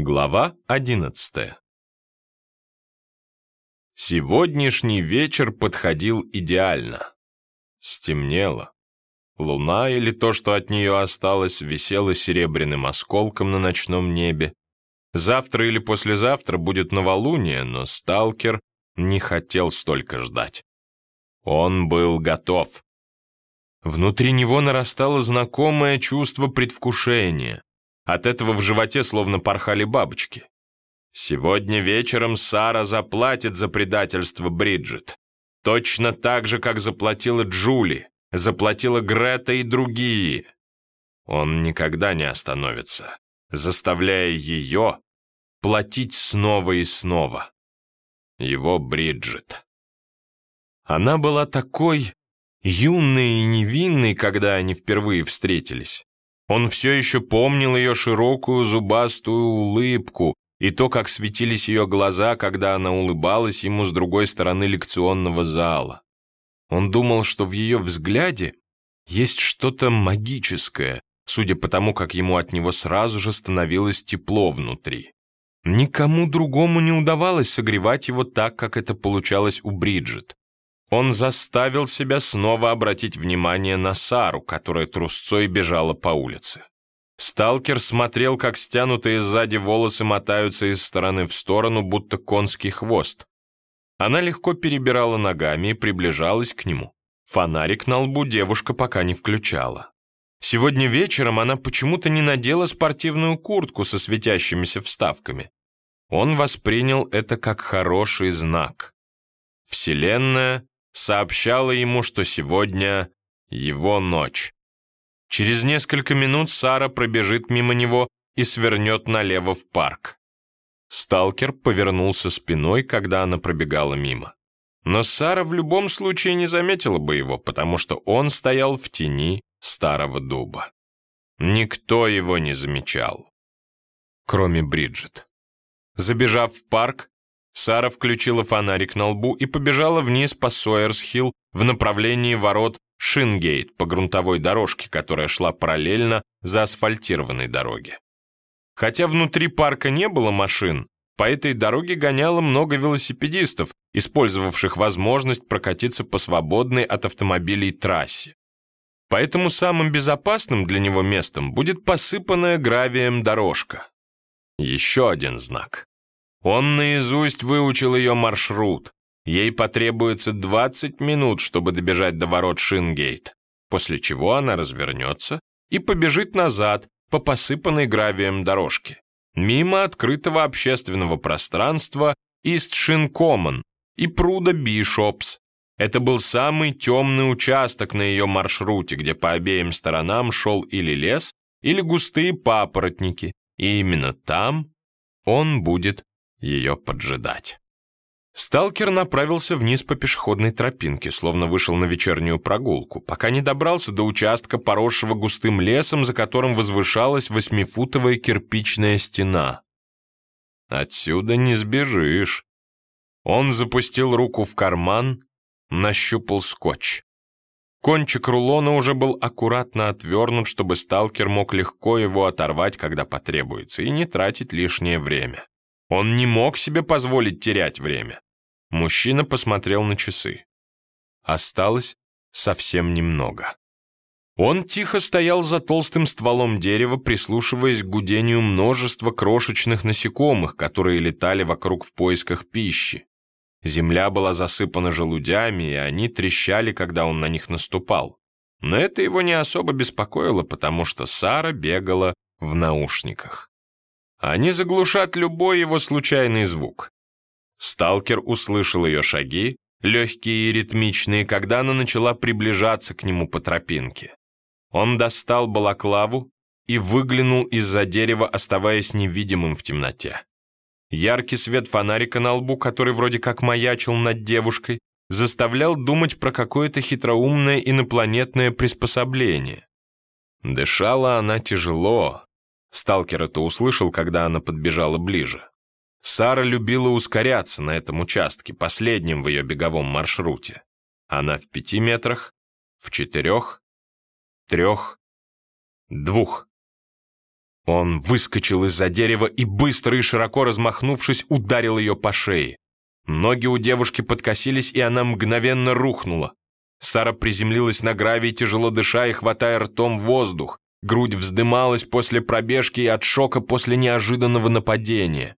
Глава одиннадцатая Сегодняшний вечер подходил идеально. Стемнело. Луна, или то, что от нее осталось, висела серебряным осколком на ночном небе. Завтра или послезавтра будет новолуние, но сталкер не хотел столько ждать. Он был готов. Внутри него нарастало знакомое чувство предвкушения. От этого в животе словно порхали бабочки. Сегодня вечером Сара заплатит за предательство Бриджит. Точно так же, как заплатила Джули, заплатила Грета и другие. Он никогда не остановится, заставляя ее платить снова и снова. Его Бриджит. Она была такой юной и невинной, когда они впервые встретились. Он все еще помнил ее широкую зубастую улыбку и то, как светились ее глаза, когда она улыбалась ему с другой стороны лекционного зала. Он думал, что в ее взгляде есть что-то магическое, судя по тому, как ему от него сразу же становилось тепло внутри. Никому другому не удавалось согревать его так, как это получалось у Бриджит. Он заставил себя снова обратить внимание на Сару, которая трусцой бежала по улице. Сталкер смотрел, как стянутые сзади волосы мотаются из стороны в сторону, будто конский хвост. Она легко перебирала ногами и приближалась к нему. Фонарик на лбу девушка пока не включала. Сегодня вечером она почему-то не надела спортивную куртку со светящимися вставками. Он воспринял это как хороший знак. Вселенная сообщала ему, что сегодня его ночь. Через несколько минут Сара пробежит мимо него и свернет налево в парк. Сталкер повернулся спиной, когда она пробегала мимо. Но Сара в любом случае не заметила бы его, потому что он стоял в тени старого дуба. Никто его не замечал, кроме Бриджит. Забежав в парк, Сара включила фонарик на лбу и побежала вниз по Сойерс-Хилл в направлении ворот Шингейт по грунтовой дорожке, которая шла параллельно заасфальтированной дороге. Хотя внутри парка не было машин, по этой дороге гоняло много велосипедистов, использовавших возможность прокатиться по свободной от автомобилей трассе. Поэтому самым безопасным для него местом будет посыпанная гравием дорожка. Еще один знак. Он наизусть выучил ее маршрут. Ей потребуется 20 минут, чтобы добежать до ворот Шингейт, после чего она развернется и побежит назад по посыпанной гравием дорожке, мимо открытого общественного пространства Ист Шинкоман и пруда Бишопс. Это был самый темный участок на ее маршруте, где по обеим сторонам шел или лес, или густые папоротники, и именно там он будет ее поджидать. Сталкер направился вниз по пешеходной тропинке, словно вышел на вечернюю прогулку, пока не добрался до участка, поросшего густым лесом, за которым возвышалась восьмифутовая кирпичная стена. Отсюда не сбежишь. Он запустил руку в карман, нащупал скотч. Кончик рулона уже был аккуратно отвернут, чтобы сталкер мог легко его оторвать, когда потребуется, и не тратить лишнее время. Он не мог себе позволить терять время. Мужчина посмотрел на часы. Осталось совсем немного. Он тихо стоял за толстым стволом дерева, прислушиваясь к гудению множества крошечных насекомых, которые летали вокруг в поисках пищи. Земля была засыпана желудями, и они трещали, когда он на них наступал. Но это его не особо беспокоило, потому что Сара бегала в наушниках. Они заглушат любой его случайный звук. Сталкер услышал ее шаги, легкие и ритмичные, когда она начала приближаться к нему по тропинке. Он достал балаклаву и выглянул из-за дерева, оставаясь невидимым в темноте. Яркий свет фонарика на лбу, который вроде как маячил над девушкой, заставлял думать про какое-то хитроумное инопланетное приспособление. Дышала она тяжело, Сталкер это услышал, когда она подбежала ближе. Сара любила ускоряться на этом участке, последнем в ее беговом маршруте. Она в пяти метрах, в четырех, трех, двух. Он выскочил из-за дерева и, быстро и широко размахнувшись, ударил ее по шее. Ноги у девушки подкосились, и она мгновенно рухнула. Сара приземлилась на гравий, тяжело дыша и хватая ртом воздух. Грудь вздымалась после пробежки и от шока после неожиданного нападения.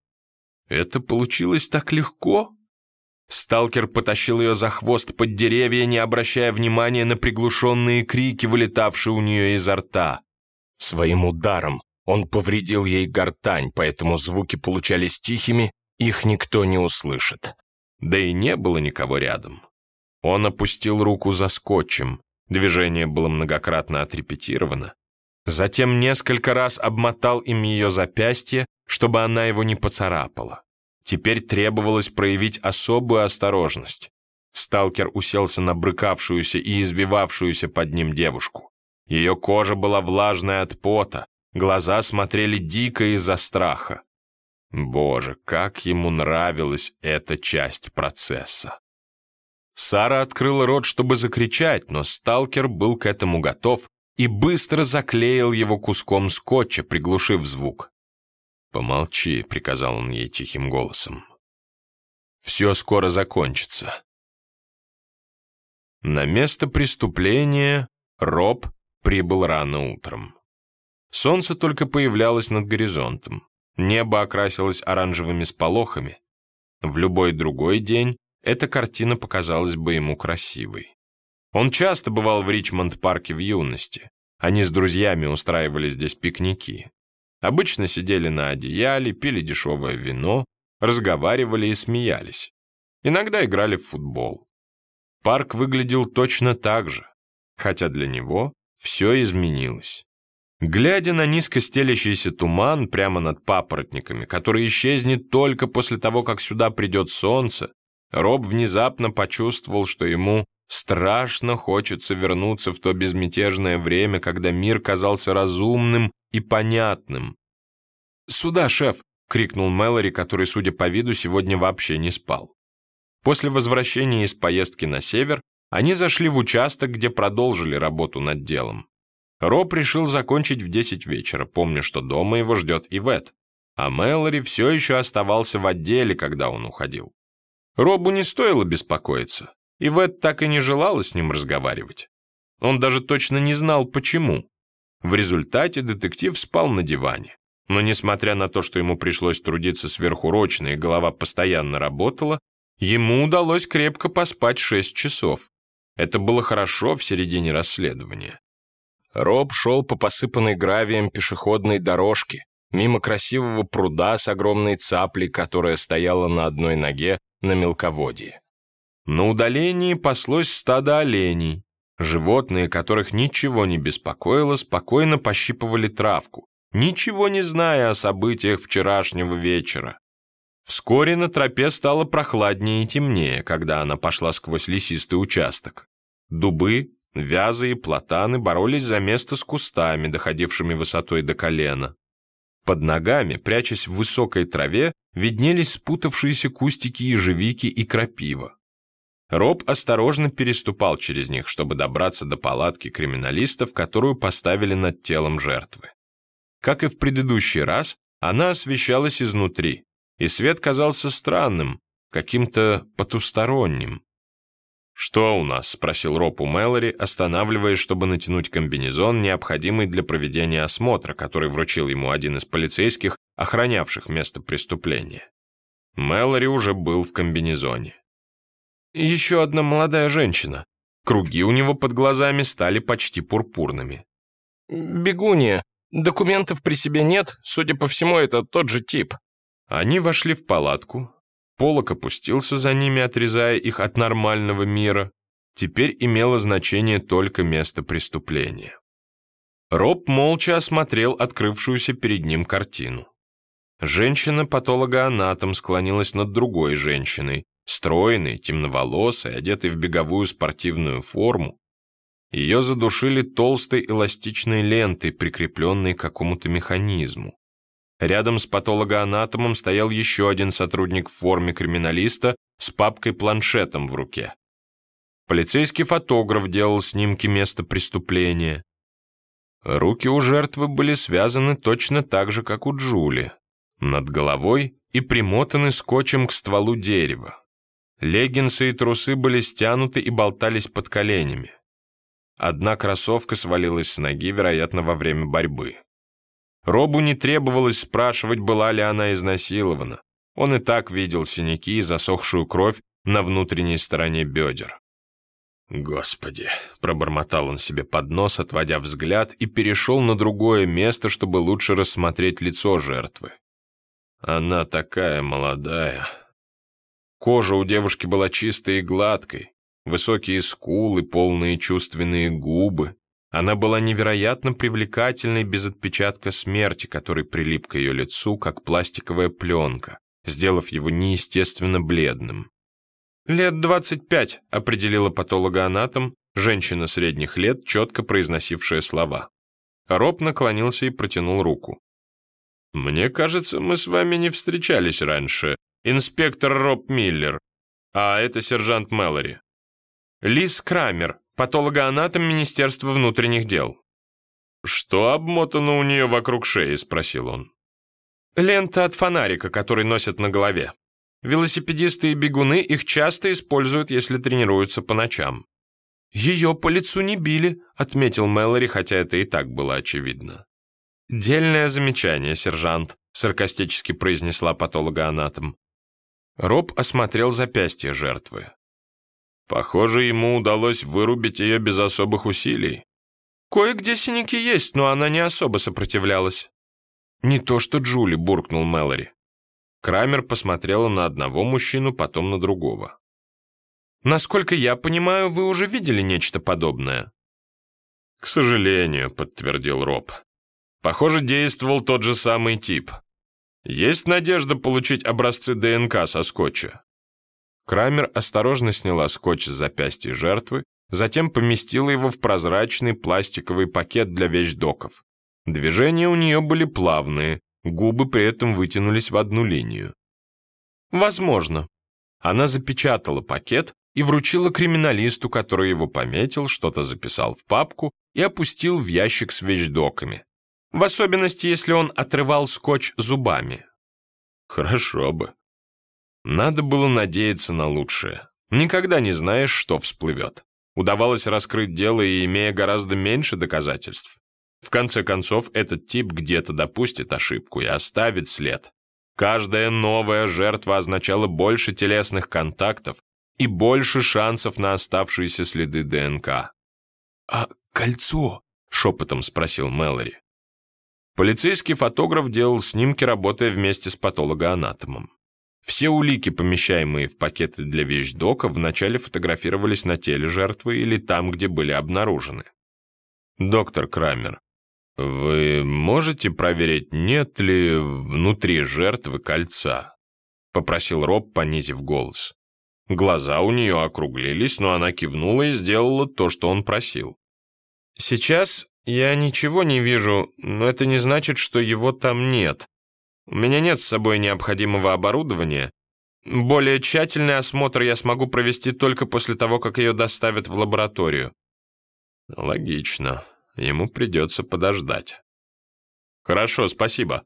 Это получилось так легко. Сталкер потащил ее за хвост под деревья, не обращая внимания на приглушенные крики, вылетавшие у нее изо рта. Своим ударом он повредил ей гортань, поэтому звуки получались тихими, их никто не услышит. Да и не было никого рядом. Он опустил руку за скотчем. Движение было многократно отрепетировано. Затем несколько раз обмотал им ее запястье, чтобы она его не поцарапала. Теперь требовалось проявить особую осторожность. Сталкер уселся на брыкавшуюся и избивавшуюся под ним девушку. Ее кожа была влажная от пота, Глаза смотрели дико из-за страха. Боже, как ему нравилась эта часть процесса. Сара открыла рот, чтобы закричать, но сталкер был к этому готов и быстро заклеил его куском скотча, приглушив звук. «Помолчи», — приказал он ей тихим голосом. «Все скоро закончится». На место преступления Роб прибыл рано утром. Солнце только появлялось над горизонтом. Небо окрасилось оранжевыми сполохами. В любой другой день эта картина показалась бы ему красивой. Он часто бывал в Ричмонд-парке в юности. Они с друзьями устраивали здесь пикники. Обычно сидели на одеяле, пили дешевое вино, разговаривали и смеялись. Иногда играли в футбол. Парк выглядел точно так же, хотя для него все изменилось. Глядя на низко стелящийся туман прямо над папоротниками, который исчезнет только после того, как сюда придет солнце, Роб внезапно почувствовал, что ему страшно хочется вернуться в то безмятежное время, когда мир казался разумным и понятным. «Сюда, шеф!» — крикнул Мэлори, который, судя по виду, сегодня вообще не спал. После возвращения из поездки на север они зашли в участок, где продолжили работу над делом. Роб решил закончить в 10 вечера, помня, что дома его ждет Ивет. А Мэлори все еще оставался в отделе, когда он уходил. Робу не стоило беспокоиться. Ивет так и не желала с ним разговаривать. Он даже точно не знал, почему. В результате детектив спал на диване. Но несмотря на то, что ему пришлось трудиться сверхурочно и голова постоянно работала, ему удалось крепко поспать 6 часов. Это было хорошо в середине расследования. Роб шел по посыпанной гравием пешеходной дорожке, мимо красивого пруда с огромной цаплей, которая стояла на одной ноге на мелководье. На удалении паслось стадо оленей. Животные, которых ничего не беспокоило, спокойно пощипывали травку, ничего не зная о событиях вчерашнего вечера. Вскоре на тропе стало прохладнее и темнее, когда она пошла сквозь лесистый участок. Дубы, Вязы и платаны боролись за место с кустами, доходившими высотой до колена. Под ногами, прячась в высокой траве, виднелись спутавшиеся кустики ежевики и крапива. Роб осторожно переступал через них, чтобы добраться до палатки криминалистов, которую поставили над телом жертвы. Как и в предыдущий раз, она освещалась изнутри, и свет казался странным, каким-то потусторонним. «Что у нас?» – спросил Роб у Мэлори, останавливаясь, чтобы натянуть комбинезон, необходимый для проведения осмотра, который вручил ему один из полицейских, охранявших место преступления. Мэлори уже был в комбинезоне. «Еще одна молодая женщина». Круги у него под глазами стали почти пурпурными. «Бегунья. Документов при себе нет. Судя по всему, это тот же тип». Они вошли в палатку, Полок опустился за ними, отрезая их от нормального мира. Теперь имело значение только место преступления. Роб молча осмотрел открывшуюся перед ним картину. Женщина-патологоанатом склонилась над другой женщиной, стройной, темноволосой, одетой в беговую спортивную форму. Ее задушили толстой эластичной лентой, прикрепленной к какому-то механизму. Рядом с патологоанатомом стоял еще один сотрудник в форме криминалиста с папкой-планшетом в руке. Полицейский фотограф делал снимки места преступления. Руки у жертвы были связаны точно так же, как у Джули, над головой и примотаны скотчем к стволу дерева. Леггинсы и трусы были стянуты и болтались под коленями. Одна кроссовка свалилась с ноги, вероятно, во время борьбы. Робу не требовалось спрашивать, была ли она изнасилована. Он и так видел синяки и засохшую кровь на внутренней стороне бедер. «Господи!» — пробормотал он себе под нос, отводя взгляд, и перешел на другое место, чтобы лучше рассмотреть лицо жертвы. Она такая молодая. Кожа у девушки была чистой и гладкой, высокие скулы, полные чувственные губы. Она была невероятно привлекательной без отпечатка смерти, который прилип к ее лицу, как пластиковая пленка, сделав его неестественно бледным. «Лет двадцать пять», — определила патологоанатом, женщина средних лет, четко произносившая слова. Роб наклонился и протянул руку. «Мне кажется, мы с вами не встречались раньше. Инспектор Роб Миллер. А это сержант Мэлори. Лиз Крамер, патологоанатом Министерства внутренних дел. «Что обмотано у нее вокруг шеи?» – спросил он. «Лента от фонарика, который носят на голове. Велосипедисты и бегуны их часто используют, если тренируются по ночам». «Ее по лицу не били», – отметил Мэлори, хотя это и так было очевидно. «Дельное замечание, сержант», – саркастически произнесла патологоанатом. Роб осмотрел запястье жертвы. Похоже, ему удалось вырубить ее без особых усилий. Кое-где синяки есть, но она не особо сопротивлялась. Не то что Джули, буркнул Мэлори. Крамер посмотрела на одного мужчину, потом на другого. Насколько я понимаю, вы уже видели нечто подобное. К сожалению, подтвердил Роб. Похоже, действовал тот же самый тип. Есть надежда получить образцы ДНК со скотча. Крамер осторожно сняла скотч с запястья жертвы, затем поместила его в прозрачный пластиковый пакет для вещдоков. Движения у нее были плавные, губы при этом вытянулись в одну линию. «Возможно». Она запечатала пакет и вручила криминалисту, который его пометил, что-то записал в папку и опустил в ящик с вещдоками. В особенности, если он отрывал скотч зубами. «Хорошо бы», надо было надеяться на лучшее. Никогда не знаешь, что всплывет. Удавалось раскрыть дело и имея гораздо меньше доказательств. В конце концов, этот тип где-то допустит ошибку и оставит след. Каждая новая жертва означала больше телесных контактов и больше шансов на оставшиеся следы ДНК. «А кольцо?» — шепотом спросил Мэлори. Полицейский фотограф делал снимки, работая вместе с патологоанатомом. Все улики, помещаемые в пакеты для вещдока, вначале фотографировались на теле жертвы или там, где были обнаружены. Доктор Крамер, вы можете проверить, нет ли внутри жертвы кольца? Попросил Роб, понизив голос. Глаза у нее округлились, но она кивнула и сделала то, что он просил. «Сейчас я ничего не вижу, но это не значит, что его там нет. У меня нет с собой необходимого оборудования. Более тщательный осмотр я смогу провести только после того, как ее доставят в лабораторию». «Логично. Ему придется подождать». «Хорошо, спасибо».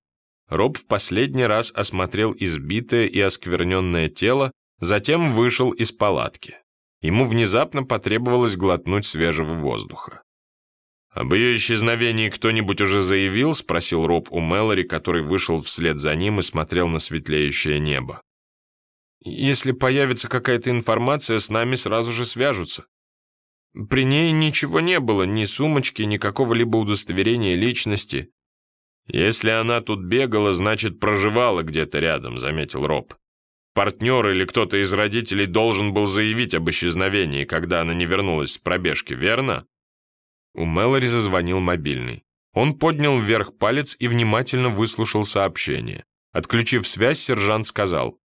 Роб в последний раз осмотрел избитое и оскверненное тело, затем вышел из палатки. Ему внезапно потребовалось глотнуть свежего воздуха. «Об ее исчезновении кто-нибудь уже заявил?» — спросил Роб у Мэлори, который вышел вслед за ним и смотрел на светлеющее небо. «Если появится какая-то информация, с нами сразу же свяжутся. При ней ничего не было, ни сумочки, ни какого-либо удостоверения личности. Если она тут бегала, значит, проживала где-то рядом», — заметил Роб. «Партнер или кто-то из родителей должен был заявить об исчезновении, когда она не вернулась с пробежки, верно?» У Мэлори зазвонил мобильный. Он поднял вверх палец и внимательно выслушал сообщение. Отключив связь, сержант сказал.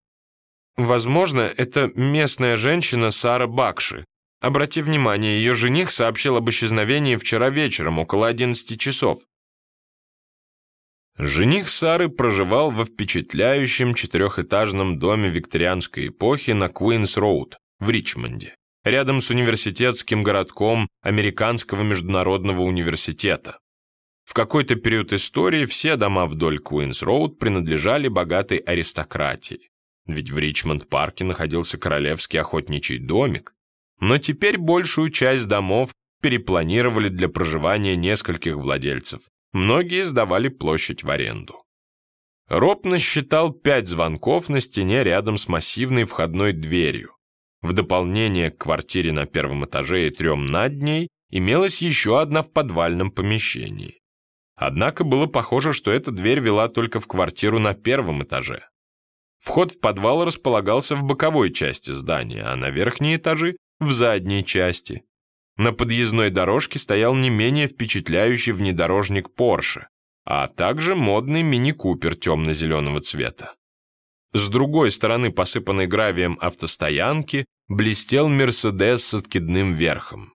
«Возможно, это местная женщина Сара Бакши. Обрати внимание, ее жених сообщил об исчезновении вчера вечером, около 11 часов. Жених Сары проживал во впечатляющем четырехэтажном доме викторианской эпохи на Куинс-Роуд в Ричмонде рядом с университетским городком Американского международного университета. В какой-то период истории все дома вдоль Куинс-Роуд принадлежали богатой аристократии, ведь в Ричмонд-парке находился королевский охотничий домик, но теперь большую часть домов перепланировали для проживания нескольких владельцев. Многие сдавали площадь в аренду. Роб насчитал пять звонков на стене рядом с массивной входной дверью. В дополнение к квартире на первом этаже и трем над ней имелась еще одна в подвальном помещении. Однако было похоже, что эта дверь вела только в квартиру на первом этаже. Вход в подвал располагался в боковой части здания, а на верхние этажи – в задней части. На подъездной дорожке стоял не менее впечатляющий внедорожник Porsche, а также модный мини-купер темно-зеленого цвета. С другой стороны посыпанной гравием автостоянки блестел Мерседес с откидным верхом.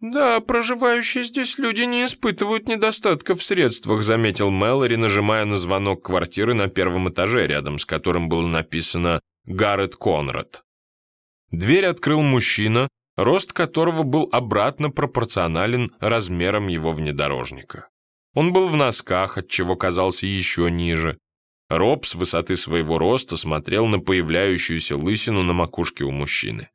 «Да, проживающие здесь люди не испытывают недостатка в средствах», заметил Мэлори, нажимая на звонок квартиры на первом этаже, рядом с которым было написано «Гаррет Конрад». Дверь открыл мужчина, рост которого был обратно пропорционален размерам его внедорожника. Он был в носках, отчего казался еще ниже. Роб с высоты своего роста смотрел на появляющуюся лысину на макушке у мужчины.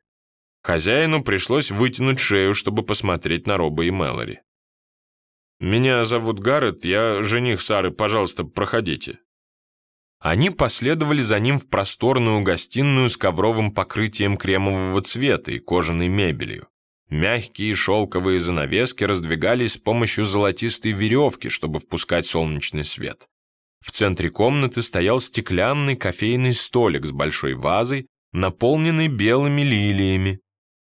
Хозяину пришлось вытянуть шею, чтобы посмотреть на Роба и Мэлори. «Меня зовут Гаррет, я жених Сары, пожалуйста, проходите». Они последовали за ним в просторную гостиную с ковровым покрытием кремового цвета и кожаной мебелью. Мягкие шелковые занавески раздвигались с помощью золотистой веревки, чтобы впускать солнечный свет. В центре комнаты стоял стеклянный кофейный столик с большой вазой, наполненный белыми лилиями.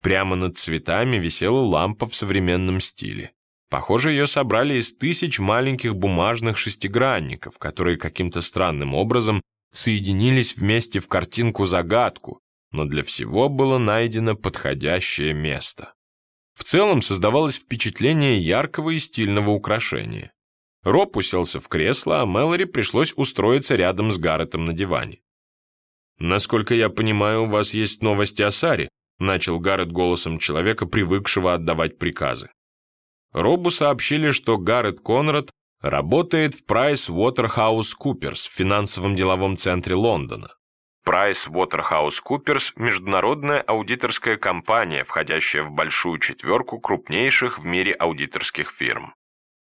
Прямо над цветами висела лампа в современном стиле. Похоже, ее собрали из тысяч маленьких бумажных шестигранников, которые каким-то странным образом соединились вместе в картинку-загадку, но для всего было найдено подходящее место. В целом создавалось впечатление яркого и стильного украшения. Роб уселся в кресло, а Мэлори пришлось устроиться рядом с Гарретом на диване. «Насколько я понимаю, у вас есть новости о Саре», начал Гаррет голосом человека, привыкшего отдавать приказы. Робу сообщили, что Гаррет Конрад работает в Price Waterhouse Coopers в финансовом деловом центре Лондона. Price Waterhouse Coopers – международная аудиторская компания, входящая в большую четверку крупнейших в мире аудиторских фирм.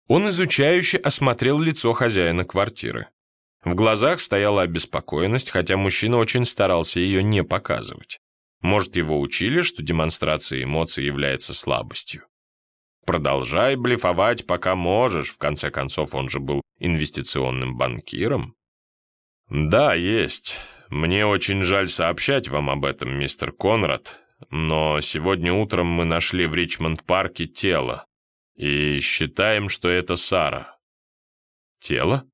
Он изучающе осмотрел лицо хозяина квартиры. В глазах стояла обеспокоенность, хотя мужчина очень старался ее не показывать. Может, его учили, что демонстрация эмоций является слабостью. Продолжай блефовать, пока можешь, в конце концов, он же был инвестиционным банкиром. Да, есть. Мне очень жаль сообщать вам об этом, мистер Конрад, но сегодня утром мы нашли в Ричмонд-парке тело, и считаем, что это Сара». «Тело?»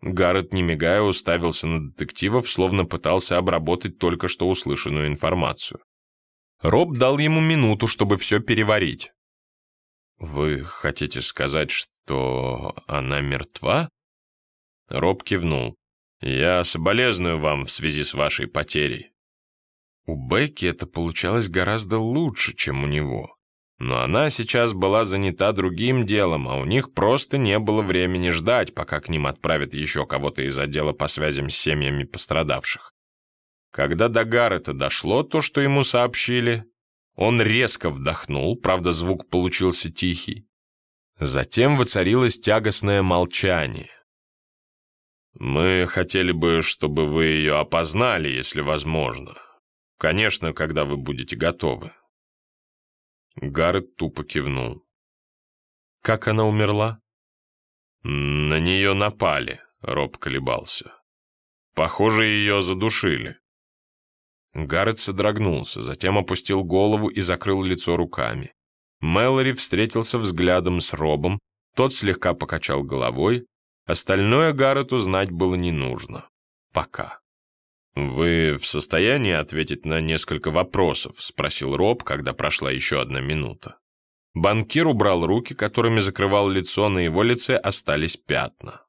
Гаррет, не мигая, уставился на детективов, словно пытался обработать только что услышанную информацию. Роб дал ему минуту, чтобы все переварить. «Вы хотите сказать, что она мертва?» Роб кивнул. «Я соболезную вам в связи с вашей потерей». У Бекки это получалось гораздо лучше, чем у него. Но она сейчас была занята другим делом, а у них просто не было времени ждать, пока к ним отправят еще кого-то из отдела по связям с семьями пострадавших. Когда до Гаррета дошло то, что ему сообщили, он резко вдохнул, правда, звук получился тихий. Затем воцарилось тягостное молчание. «Мы хотели бы, чтобы вы ее опознали, если возможно. Конечно, когда вы будете готовы», Гаррет тупо кивнул. «Как она умерла?» «На нее напали», — Роб колебался. «Похоже, ее задушили». Гаррет содрогнулся, затем опустил голову и закрыл лицо руками. Мэлори встретился взглядом с Робом, тот слегка покачал головой, остальное Гаррету знать было не нужно. Пока. «Вы в состоянии ответить на несколько вопросов?» – спросил Роб, когда прошла еще одна минута. Банкир убрал руки, которыми закрывал лицо, на его лице остались пятна.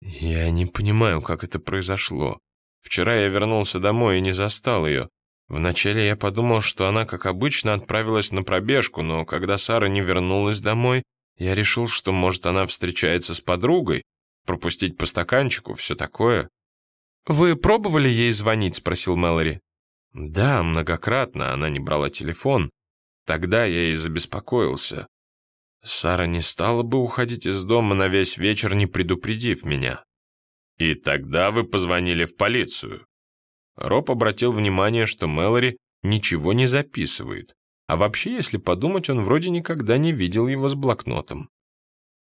«Я не понимаю, как это произошло. Вчера я вернулся домой и не застал ее. Вначале я подумал, что она, как обычно, отправилась на пробежку, но когда Сара не вернулась домой, Я решил, что, может, она встречается с подругой, пропустить по стаканчику, все такое. «Вы пробовали ей звонить?» — спросил Мэлори. «Да, многократно. Она не брала телефон. Тогда я и забеспокоился. Сара не стала бы уходить из дома на весь вечер, не предупредив меня. И тогда вы позвонили в полицию». Роб обратил внимание, что Мэлори ничего не записывает. А вообще, если подумать, он вроде никогда не видел его с блокнотом.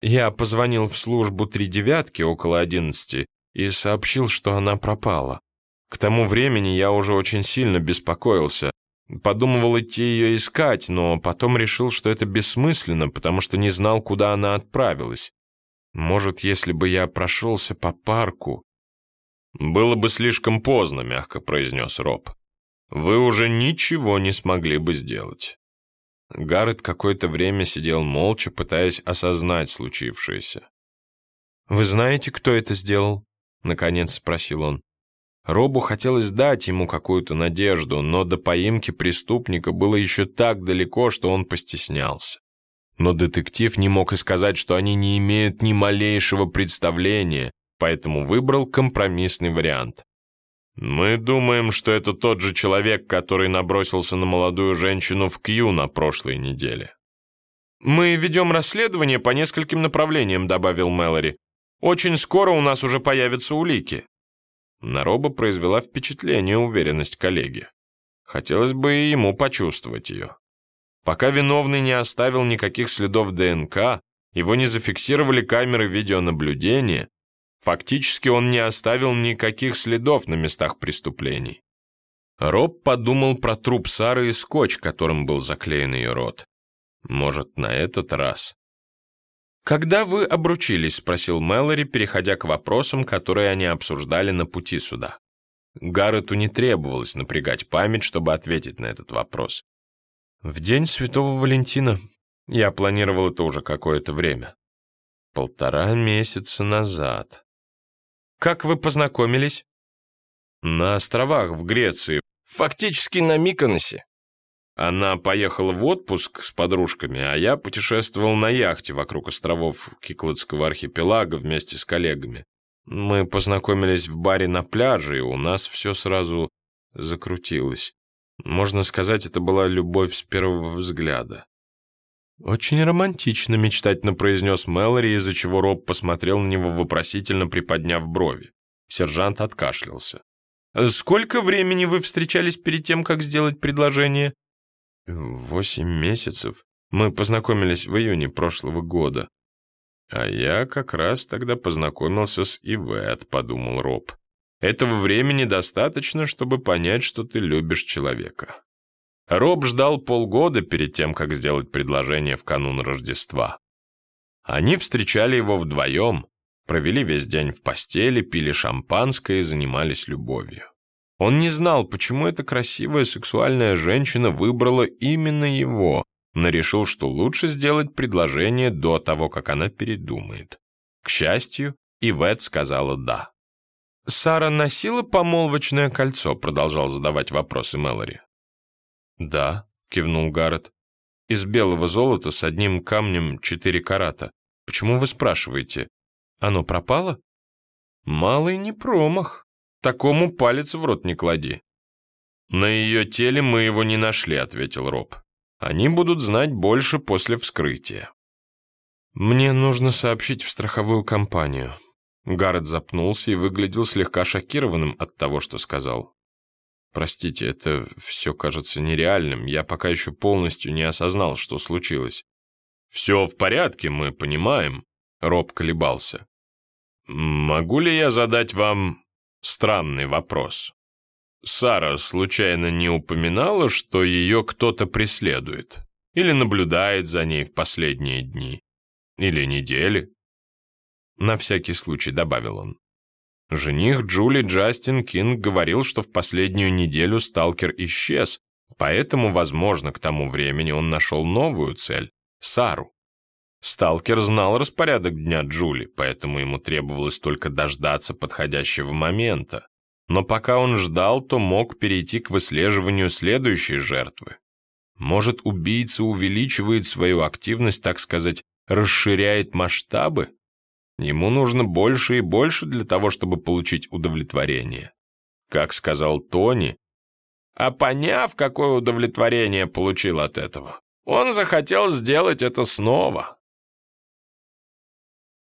Я позвонил в службу три девятки около одиннадцати и сообщил, что она пропала. К тому времени я уже очень сильно беспокоился. Подумывал идти ее искать, но потом решил, что это бессмысленно, потому что не знал, куда она отправилась. Может, если бы я прошелся по парку... «Было бы слишком поздно», — мягко произнес Роб. «Вы уже ничего не смогли бы сделать». Гаррет какое-то время сидел молча, пытаясь осознать случившееся. «Вы знаете, кто это сделал?» — наконец спросил он. Робу хотелось дать ему какую-то надежду, но до поимки преступника было еще так далеко, что он постеснялся. Но детектив не мог и сказать, что они не имеют ни малейшего представления, поэтому выбрал компромиссный вариант. «Мы думаем, что это тот же человек, который набросился на молодую женщину в Кью на прошлой неделе». «Мы ведем расследование по нескольким направлениям», — добавил Мэлори. Очень скоро у нас уже появятся улики». На Роба произвела впечатление уверенность коллеги. Хотелось бы и ему почувствовать ее. Пока виновный не оставил никаких следов ДНК, его не зафиксировали камеры видеонаблюдения, фактически он не оставил никаких следов на местах преступлений. Роб подумал про труп Сары и скотч, которым был заклеен ее рот. Может, на этот раз «Когда вы обручились?» – спросил Мэлори, переходя к вопросам, которые они обсуждали на пути сюда. Гаррету не требовалось напрягать память, чтобы ответить на этот вопрос. «В день Святого Валентина. Я планировал это уже какое-то время. Полтора месяца назад». «Как вы познакомились?» «На островах в Греции, фактически на Миконосе. Она поехала в отпуск с подружками, а я путешествовал на яхте вокруг островов Кикладского архипелага вместе с коллегами. Мы познакомились в баре на пляже, и у нас все сразу закрутилось. Можно сказать, это была любовь с первого взгляда. «Очень романтично», — мечтательно произнес Мэлори, из-за чего Роб посмотрел на него вопросительно, приподняв брови. Сержант откашлялся. «Сколько времени вы встречались перед тем, как сделать предложение?» Восемь месяцев. Мы познакомились в июне прошлого года. А я как раз тогда познакомился с Ивет, подумал Роб. Этого времени достаточно, чтобы понять, что ты любишь человека. Роб ждал полгода перед тем, как сделать предложение в канун Рождества. Они встречали его вдвоем, провели весь день в постели, пили шампанское и занимались любовью. Он не знал, почему эта красивая сексуальная женщина выбрала именно его, но решил, что лучше сделать предложение до того, как она передумает. К счастью, Ивет сказала «да». «Сара носила помолвочное кольцо?» продолжал задавать вопросы Мэлори. «Да», — кивнул Гаррет. «Из белого золота с одним камнем четыре карата. Почему вы спрашиваете? Оно пропало?» «Малый не промах», Такому палец в рот не клади». «На ее теле мы его не нашли», — ответил Роб. «Они будут знать больше после вскрытия». «Мне нужно сообщить в страховую компанию». Гаррет запнулся и выглядел слегка шокированным от того, что сказал. «Простите, это все кажется нереальным. Я пока еще полностью не осознал, что случилось». «Все в порядке, мы понимаем», — Роб колебался. «Могу ли я задать вам Странный вопрос. Сара случайно не упоминала, что ее кто-то преследует? Или наблюдает за ней в последние дни? Или недели? На всякий случай добавил он. Жених Джули Джастин Кинг говорил, что в последнюю неделю сталкер исчез, поэтому, возможно, к тому времени он нашел новую цель — Сару. Сталкер знал распорядок дня Джули, поэтому ему требовалось только дождаться подходящего момента. Но пока он ждал, то мог перейти к выслеживанию следующей жертвы. Может, убийца увеличивает свою активность, так сказать, расширяет масштабы? Ему нужно больше и больше для того, чтобы получить удовлетворение. Как сказал Тони, а поняв, какое удовлетворение получил от этого, он захотел сделать это снова.